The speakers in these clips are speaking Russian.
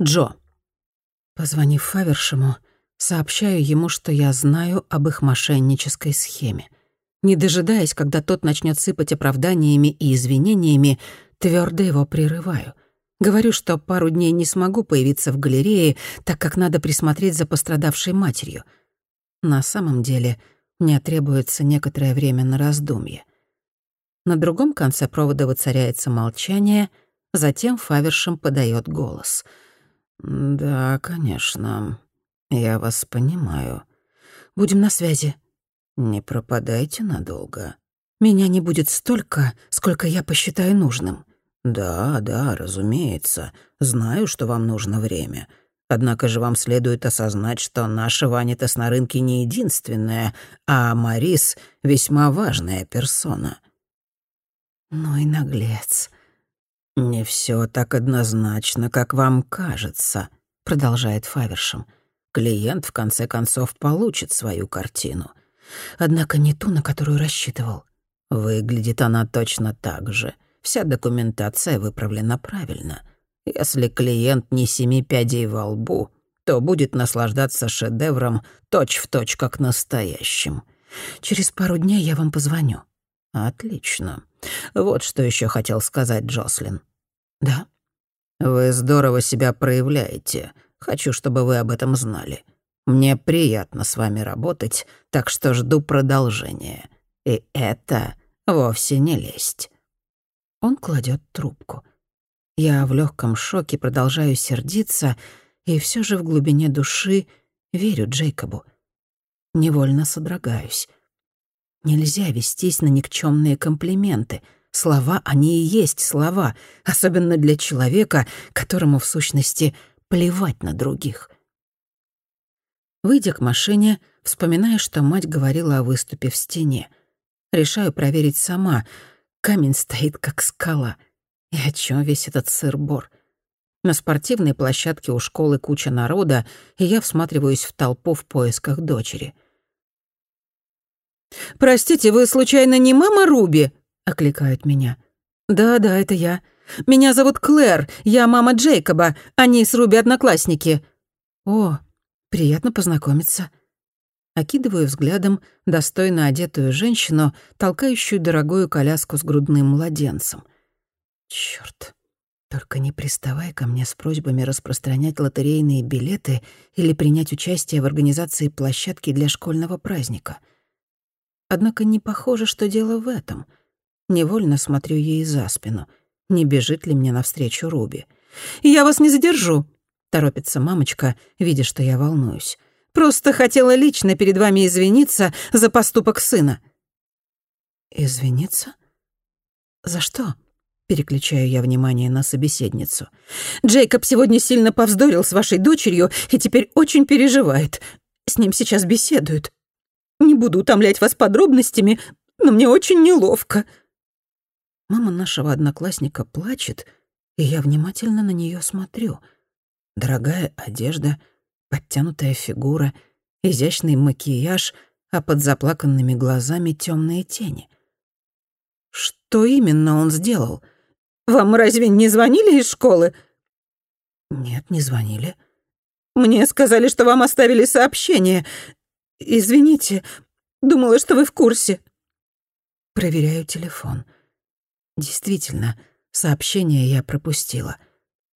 Джо. Позвонив Фавершему, сообщаю ему, что я знаю об их мошеннической схеме. Не дожидаясь, когда тот начнет сыпать оправданиями и извинениями, твердо его прерываю. Говорю, что пару дней не смогу появиться в галерее, так как надо присмотреть за пострадавшей матерью. На самом деле, мне требуется некоторое время на раздумье. На другом конце провода воцаряется молчание, затем Фавершем подает голос. «Да, конечно. Я вас понимаю. Будем на связи. Не пропадайте надолго. Меня не будет столько, сколько я посчитаю нужным». «Да, да, разумеется. Знаю, что вам нужно время. Однако же вам следует осознать, что наша Ванита на рынке не единственная, а Марис — весьма важная персона». Ну и наглец. «Не все так однозначно, как вам кажется», — продолжает Фавершем. «Клиент, в конце концов, получит свою картину. Однако не ту, на которую рассчитывал. Выглядит она точно так же. Вся документация выправлена правильно. Если клиент не семи пядей во лбу, то будет наслаждаться шедевром точь-в-точь, как настоящим. Через пару дней я вам позвоню». «Отлично. Вот что еще хотел сказать Джослин. Да? Вы здорово себя проявляете. Хочу, чтобы вы об этом знали. Мне приятно с вами работать, так что жду продолжения. И это вовсе не лесть. Он кладет трубку. Я в легком шоке продолжаю сердиться и все же в глубине души верю Джейкобу. Невольно содрогаюсь. Нельзя вестись на никчемные комплименты. Слова, они и есть слова, особенно для человека, которому, в сущности, плевать на других. Выйдя к машине, вспоминаю, что мать говорила о выступе в стене. Решаю проверить сама. Камень стоит, как скала. И о чем весь этот сыр-бор? На спортивной площадке у школы куча народа, и я всматриваюсь в толпу в поисках дочери — «Простите, вы случайно не мама Руби?» — окликают меня. «Да-да, это я. Меня зовут Клэр, я мама Джейкоба, они с Руби одноклассники». «О, приятно познакомиться». Окидываю взглядом достойно одетую женщину, толкающую дорогую коляску с грудным младенцем. Чёрт, только не приставай ко мне с просьбами распространять лотерейные билеты или принять участие в организации площадки для школьного праздника — Однако не похоже, что дело в этом. Невольно смотрю ей за спину. Не бежит ли мне навстречу Руби? «Я вас не задержу», — торопится мамочка, видя, что я волнуюсь. «Просто хотела лично перед вами извиниться за поступок сына». «Извиниться? За что?» Переключаю я внимание на собеседницу. «Джейкоб сегодня сильно повздорил с вашей дочерью и теперь очень переживает. С ним сейчас беседуют. Не буду утомлять вас подробностями, но мне очень неловко». Мама нашего одноклассника плачет, и я внимательно на нее смотрю. Дорогая одежда, подтянутая фигура, изящный макияж, а под заплаканными глазами темные тени. Что именно он сделал? Вам разве не звонили из школы? Нет, не звонили. Мне сказали, что вам оставили сообщение. «Извините, думала, что вы в курсе». Проверяю телефон. Действительно, сообщение я пропустила.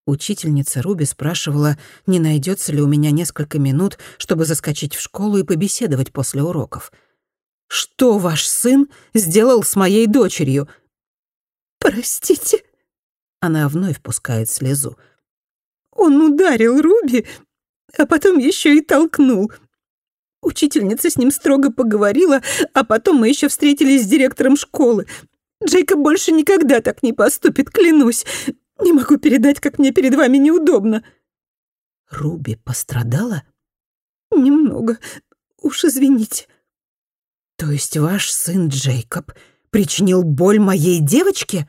Учительница Руби спрашивала, не найдется ли у меня несколько минут, чтобы заскочить в школу и побеседовать после уроков. «Что ваш сын сделал с моей дочерью?» «Простите». Она вновь пускает слезу. «Он ударил Руби, а потом еще и толкнул. Учительница с ним строго поговорила, а потом мы еще встретились с директором школы. Джейкоб больше никогда так не поступит, клянусь. Не могу передать, как мне перед вами неудобно». «Руби пострадала?» «Немного. Уж извините». «То есть ваш сын Джейкоб причинил боль моей девочке?»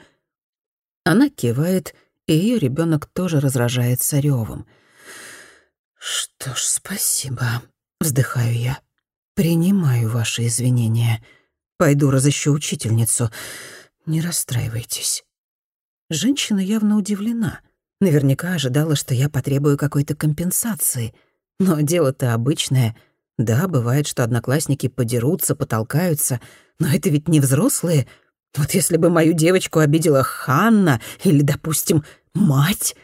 Она кивает, и ее ребенок тоже разражается ревом. «Что ж, спасибо», Вздыхаю я. Принимаю ваши извинения. Пойду разыщу учительницу. Не расстраивайтесь. Женщина явно удивлена. Наверняка ожидала, что я потребую какой-то компенсации. Но дело-то обычное. Да, бывает, что одноклассники подерутся, потолкаются, но это ведь не взрослые. Вот если бы мою девочку обидела Ханна или, допустим, мать.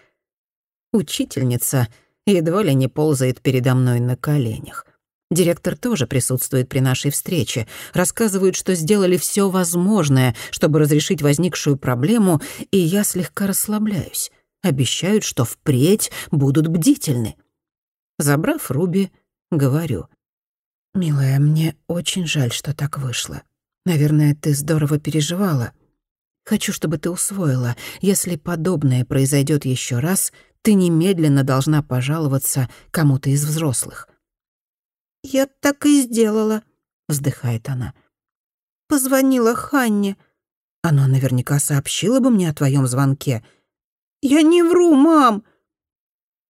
Учительница едва ли не ползает передо мной на коленях. Директор тоже присутствует при нашей встрече. Рассказывают, что сделали все возможное, чтобы разрешить возникшую проблему, и я слегка расслабляюсь. Обещают, что впредь будут бдительны. Забрав Руби, говорю. «Милая, мне очень жаль, что так вышло. Наверное, ты здорово переживала. Хочу, чтобы ты усвоила. Если подобное произойдет еще раз, ты немедленно должна пожаловаться кому-то из взрослых. «Я так и сделала», — вздыхает она. «Позвонила Ханне». Она наверняка сообщила бы мне о твоем звонке. «Я не вру, мам!»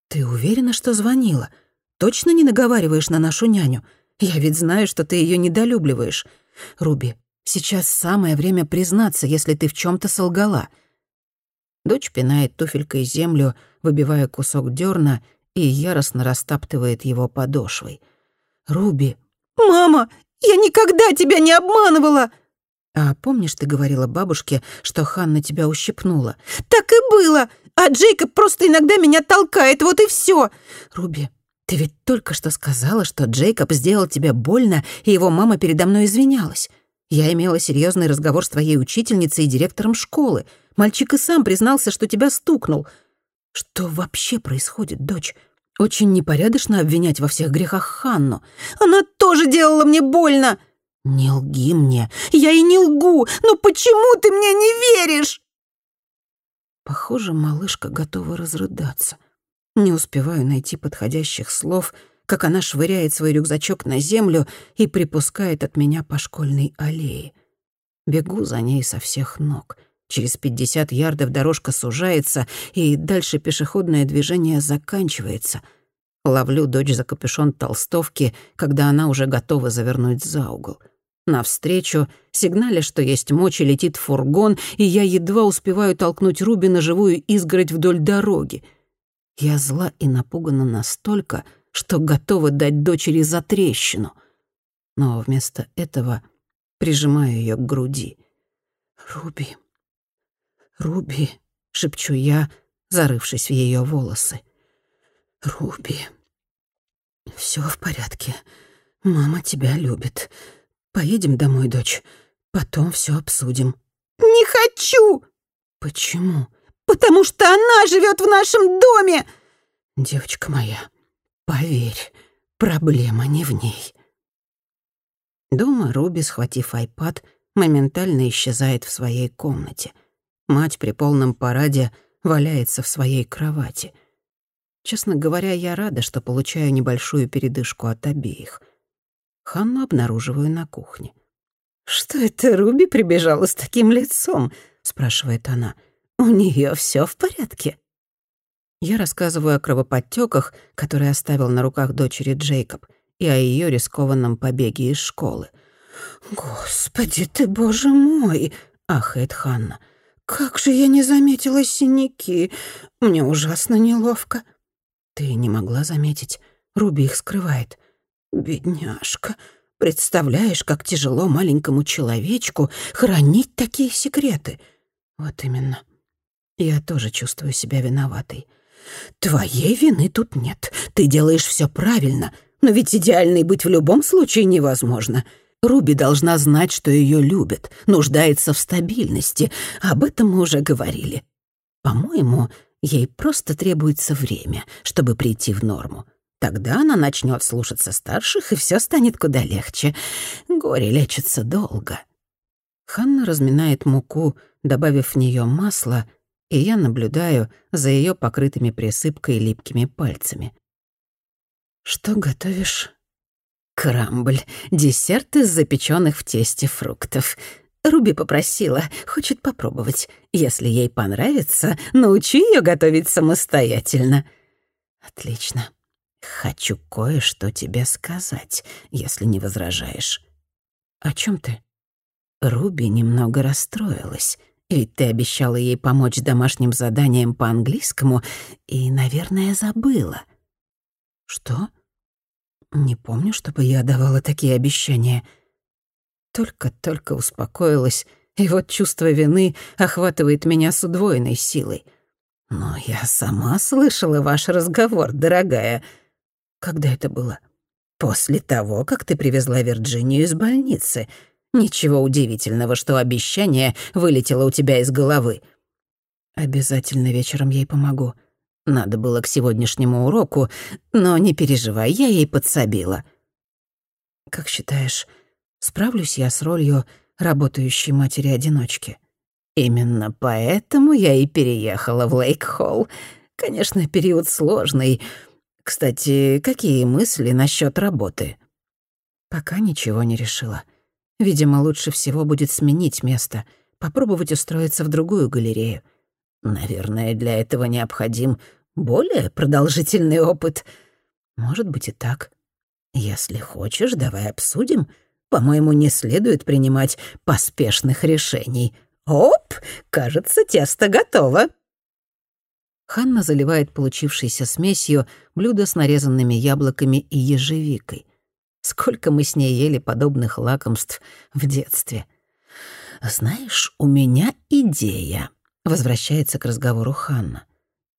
«Ты уверена, что звонила? Точно не наговариваешь на нашу няню? Я ведь знаю, что ты ее недолюбливаешь. Руби, сейчас самое время признаться, если ты в чем то солгала». Дочь пинает туфелькой землю, выбивая кусок дерна, и яростно растаптывает его подошвой — Руби. «Мама, я никогда тебя не обманывала!» «А помнишь, ты говорила бабушке, что Ханна тебя ущипнула?» «Так и было! А Джейкоб просто иногда меня толкает, вот и все. «Руби, ты ведь только что сказала, что Джейкоб сделал тебе больно, и его мама передо мной извинялась. Я имела серьезный разговор с твоей учительницей и директором школы. Мальчик и сам признался, что тебя стукнул. Что вообще происходит, дочь? Очень непорядочно обвинять во всех грехах Ханну. Она тоже делала мне больно. Не лги мне. Я и не лгу. Но почему ты мне не веришь? Похоже, малышка готова разрыдаться. Не успеваю найти подходящих слов, как она швыряет свой рюкзачок на землю и припускает от меня по школьной аллее. Бегу за ней со всех ног. Через пятьдесят ярдов дорожка сужается, и дальше пешеходное движение заканчивается. Ловлю дочь за капюшон толстовки, когда она уже готова завернуть за угол. Навстречу, сигналя, что есть мочи, летит фургон, и я едва успеваю толкнуть Руби на живую изгородь вдоль дороги. Я зла и напугана настолько, что готова дать дочери за трещину. Но вместо этого прижимаю ее к груди. «Руби, «Руби», — шепчу я, зарывшись в ее волосы. «Руби, все в порядке. Мама тебя любит. Поедем домой, дочь. Потом все обсудим». «Не хочу!» «Почему?» «Потому что она живет в нашем доме!» «Девочка моя, поверь, проблема не в ней». Дома Руби, схватив айпад, моментально исчезает в своей комнате — Мать при полном параде валяется в своей кровати. Честно говоря, я рада, что получаю небольшую передышку от обеих. Ханну обнаруживаю на кухне. «Что это Руби прибежала с таким лицом?» — спрашивает она. «У нее все в порядке?» Я рассказываю о кровоподтеках, которые оставил на руках дочери Джейкоб, и о ее рискованном побеге из школы. «Господи ты, боже мой!» — ахает Ханна. «Как же я не заметила синяки! Мне ужасно неловко». «Ты не могла заметить. Руби их скрывает». «Бедняжка, представляешь, как тяжело маленькому человечку хранить такие секреты?» «Вот именно. Я тоже чувствую себя виноватой». «Твоей вины тут нет. Ты делаешь все правильно. Но ведь идеальной быть в любом случае невозможно. Руби должна знать, что ее любят, нуждается в стабильности. Об этом мы уже говорили. По-моему, ей просто требуется время, чтобы прийти в норму. Тогда она начнет слушаться старших, и все станет куда легче. Горе лечится долго. Ханна разминает муку, добавив в нее масло, и я наблюдаю за ее покрытыми присыпкой липкими пальцами. «Что готовишь?» Крамбль, десерт из запеченных в тесте фруктов. Руби попросила, хочет попробовать. Если ей понравится, научи ее готовить самостоятельно. Отлично. Хочу кое-что тебе сказать, если не возражаешь. О чем ты? Руби немного расстроилась Ведь ты обещала ей помочь с домашним заданием по английскому и, наверное, забыла». «Что? Не помню, чтобы я давала такие обещания». Только-только успокоилась, и вот чувство вины охватывает меня с удвоенной силой. «Но я сама слышала ваш разговор, дорогая». «Когда это было?» «После того, как ты привезла Вирджинию из больницы. Ничего удивительного, что обещание вылетело у тебя из головы». «Обязательно вечером ей помогу. Надо было к сегодняшнему уроку, но не переживай, я ей подсобила». «Как считаешь, справлюсь я с ролью работающей матери-одиночки. Именно поэтому я и переехала в Лейк-Холл. Конечно, период сложный. Кстати, какие мысли насчет работы? Пока ничего не решила. Видимо, лучше всего будет сменить место, попробовать устроиться в другую галерею. Наверное, для этого необходим более продолжительный опыт. Может быть и так. Если хочешь, давай обсудим — по-моему, не следует принимать поспешных решений. Оп, кажется, тесто готово. Ханна заливает получившейся смесью блюдо с нарезанными яблоками и ежевикой. Сколько мы с ней ели подобных лакомств в детстве. «Знаешь, у меня идея», — возвращается к разговору Ханна.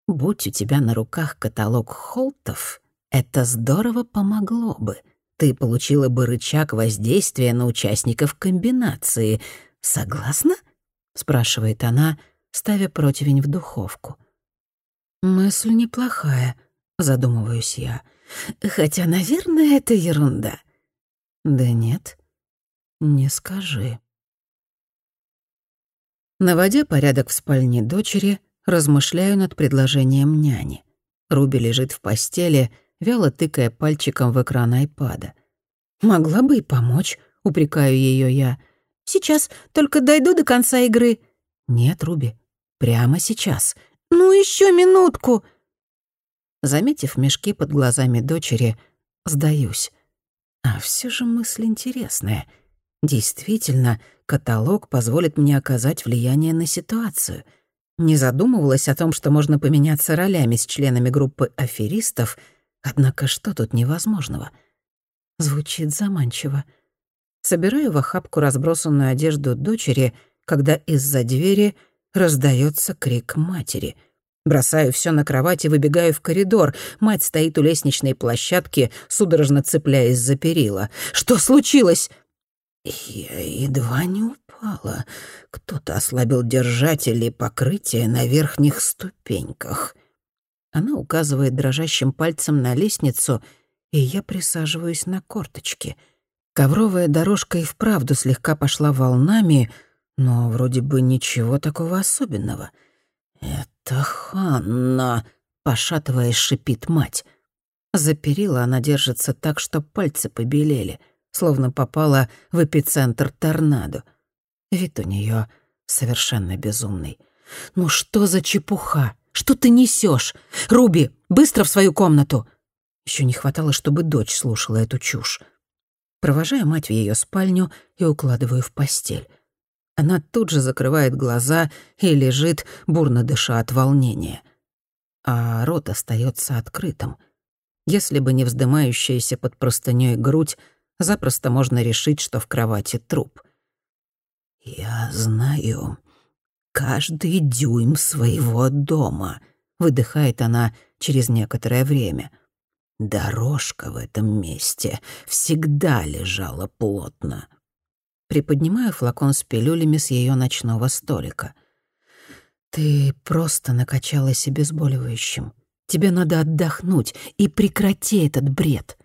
«Будь у тебя на руках каталог холтов, это здорово помогло бы ты получила бы рычаг воздействия на участников комбинации. Согласна?» — спрашивает она, ставя противень в духовку. «Мысль неплохая», — задумываюсь я. «Хотя, наверное, это ерунда». «Да нет, не скажи». Наводя порядок в спальне дочери, размышляю над предложением няни. Руби лежит в постели — вяло тыкая пальчиком в экран айпада. «Могла бы и помочь», — упрекаю ее я. «Сейчас, только дойду до конца игры». «Нет, Руби, прямо сейчас». «Ну, еще минутку». Заметив мешки под глазами дочери, сдаюсь. А все же мысль интересная. Действительно, каталог позволит мне оказать влияние на ситуацию. Не задумывалась о том, что можно поменяться ролями с членами группы аферистов — Однако что тут невозможного? Звучит заманчиво. Собираю в охапку разбросанную одежду дочери, когда из-за двери раздается крик матери. Бросаю все на кровать и выбегаю в коридор. Мать стоит у лестничной площадки, судорожно цепляясь за перила. «Что случилось?» Я едва не упала. Кто-то ослабил держатели покрытия на верхних ступеньках. Она указывает дрожащим пальцем на лестницу, и я присаживаюсь на корточки. Ковровая дорожка и вправду слегка пошла волнами, но вроде бы ничего такого особенного. «Это Ханна», — пошатываясь, шипит мать. За перила она держится так, что пальцы побелели, словно попала в эпицентр торнадо. Вид у нее совершенно безумный. «Ну что за чепуха? Что ты несешь? Руби, быстро в свою комнату!» Еще не хватало, чтобы дочь слушала эту чушь. Провожаю мать в ее спальню и укладываю в постель. Она тут же закрывает глаза и лежит, бурно дыша от волнения. А рот остается открытым. Если бы не вздымающаяся под простыней грудь, запросто можно решить, что в кровати труп. «Я знаю», каждый дюйм своего дома», — выдыхает она через некоторое время. «Дорожка в этом месте всегда лежала плотно». Приподнимаю флакон с пилюлями с ее ночного столика. «Ты просто накачалась обезболивающим. Тебе надо отдохнуть и прекрати этот бред».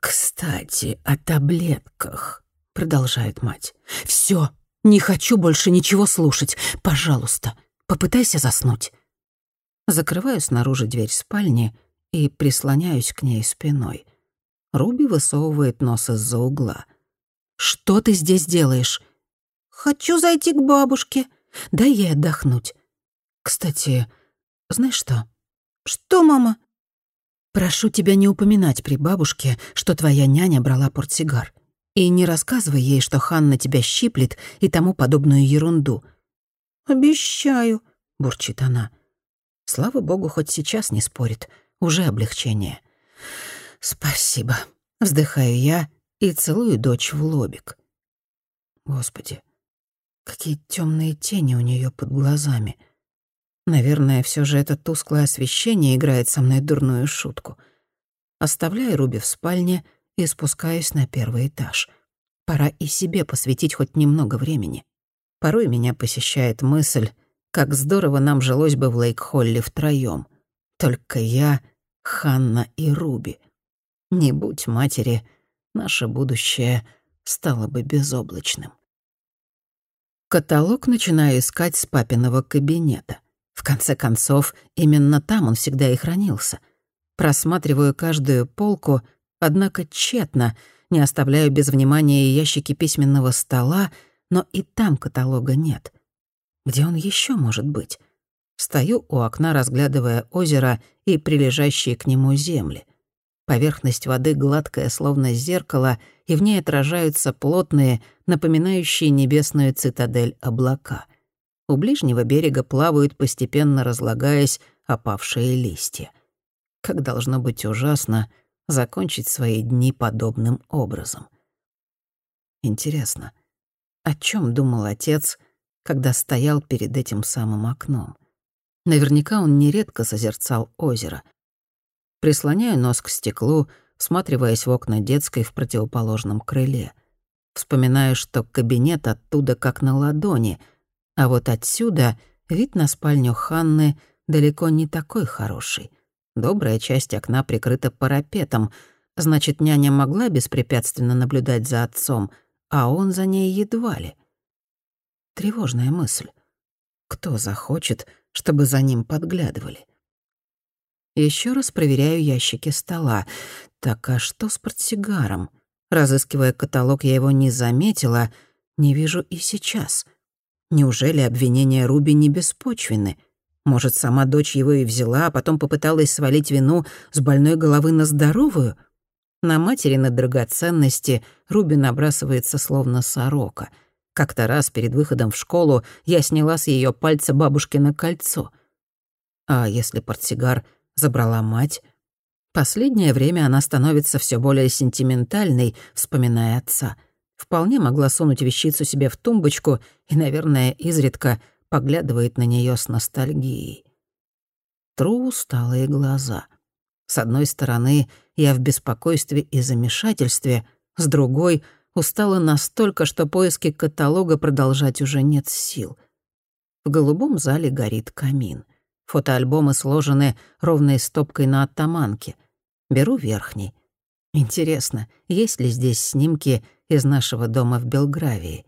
«Кстати, о таблетках», — продолжает мать. «Всё, не хочу больше ничего слушать. Пожалуйста, попытайся заснуть. Закрываю снаружи дверь спальни и прислоняюсь к ней спиной. Руби высовывает нос из-за угла. «Что ты здесь делаешь?» «Хочу зайти к бабушке». «Дай ей отдохнуть. Кстати, знаешь что?» «Что, мама?» «Прошу тебя не упоминать при бабушке, что твоя няня брала портсигар. И не рассказывай ей, что Ханна тебя щиплет и тому подобную ерунду. «Обещаю», — бурчит она. Слава богу, хоть сейчас не спорит. Уже облегчение. «Спасибо», — вздыхаю я и целую дочь в лобик. Господи, какие темные тени у нее под глазами. Наверное, все же это тусклое освещение играет со мной дурную шутку. Оставляю Руби в спальне и спускаюсь на первый этаж. Пора и себе посвятить хоть немного времени. Порой меня посещает мысль, как здорово нам жилось бы в Лейк-Холле втроём. Только я, Ханна и Руби. Не будь матери, наше будущее стало бы безоблачным. Каталог начинаю искать с папиного кабинета. В конце концов, именно там он всегда и хранился. Просматриваю каждую полку, однако тщетно, не оставляю без внимания ящики письменного стола, но и там каталога нет. Где он еще может быть? Стою у окна, разглядывая озеро и прилежащие к нему земли. Поверхность воды гладкая, словно зеркало, и в ней отражаются плотные, напоминающие небесную цитадель облака. У ближнего берега плавают, постепенно разлагаясь, опавшие листья. Как должно быть ужасно закончить свои дни подобным образом. Интересно, о чем думал отец, когда стоял перед этим самым окном? Наверняка он нередко созерцал озеро. Прислоняю нос к стеклу, всматриваясь в окна детской в противоположном крыле. Вспоминаю, что кабинет оттуда как на ладони, а вот отсюда вид на спальню Ханны далеко не такой хороший. Добрая часть окна прикрыта парапетом, значит, няня могла беспрепятственно наблюдать за отцом, а он за ней едва ли. Тревожная мысль. Кто захочет, чтобы за ним подглядывали? Еще раз проверяю ящики стола. Так, а что с портсигаром? Разыскивая каталог, я его не заметила, не вижу и сейчас. Неужели обвинения Руби не беспочвенны? Может, сама дочь его и взяла, а потом попыталась свалить вину с больной головы на здоровую? На матери на драгоценности Руби набрасывается словно сорока. Как-то раз перед выходом в школу я сняла с ее пальца бабушкино кольцо. А если портсигар забрала мать. Последнее время она становится все более сентиментальной, вспоминая отца. Вполне могла сунуть вещицу себе в тумбочку и, наверное, изредка поглядывает на нее с ностальгией. Тру усталые глаза. С одной стороны, я в беспокойстве и замешательстве, с другой — устала настолько, что поиски каталога продолжать уже нет сил. В голубом зале горит камин. Фотоальбомы сложены ровной стопкой на оттаманке. Беру верхний. Интересно, есть ли здесь снимки из нашего дома в Белгравии?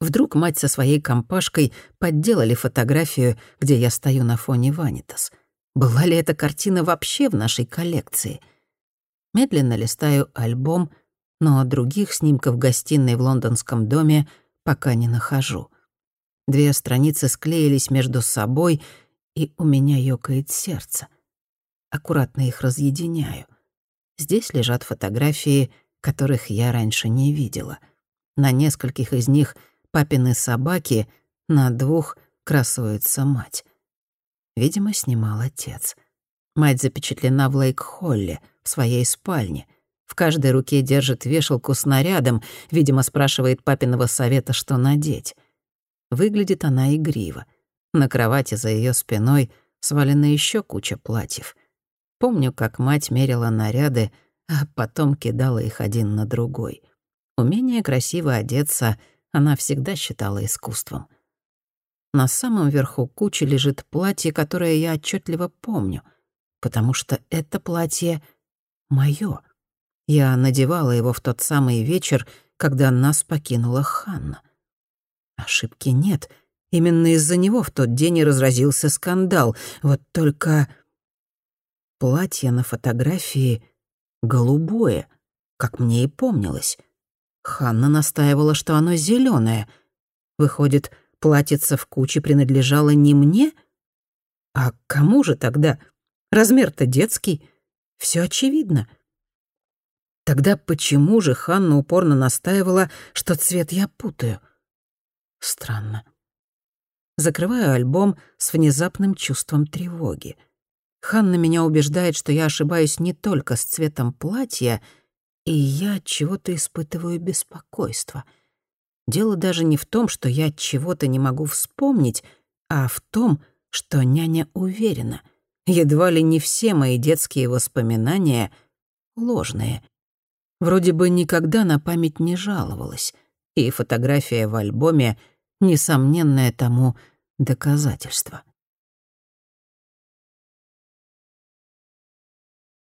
Вдруг мать со своей компашкой подделали фотографию, где я стою на фоне Ванитас. Была ли эта картина вообще в нашей коллекции? Медленно листаю альбом, но других снимков гостиной в лондонском доме пока не нахожу. Две страницы склеились между собой — и у меня ёкает сердце. Аккуратно их разъединяю. Здесь лежат фотографии, которых я раньше не видела. На нескольких из них папины собаки, на двух красуется мать. Видимо, снимал отец. Мать запечатлена в Лейк-Холле, в своей спальне. В каждой руке держит вешалку с нарядом, видимо, спрашивает папиного совета, что надеть. Выглядит она игриво — на кровати за ее спиной свалена еще куча платьев. Помню, как мать мерила наряды, а потом кидала их один на другой. Умение красиво одеться она всегда считала искусством. На самом верху кучи лежит платье, которое я отчетливо помню, потому что это платье моё. Я надевала его в тот самый вечер, когда нас покинула Ханна. Ошибки нет — Именно из-за него в тот день и разразился скандал. Вот только платье на фотографии голубое, как мне и помнилось. Ханна настаивала, что оно зеленое. Выходит, платьице в куче принадлежало не мне? А кому же тогда? Размер-то детский. Все очевидно. Тогда почему же Ханна упорно настаивала, что цвет я путаю? Странно. Закрываю альбом с внезапным чувством тревоги. Ханна меня убеждает, что я ошибаюсь не только с цветом платья, и я от чего-то испытываю беспокойство. Дело даже не в том, что я чего-то не могу вспомнить, а в том, что няня уверена. Едва ли не все мои детские воспоминания ложные. Вроде бы никогда на память не жаловалась, и фотография в альбоме — несомненное тому доказательство.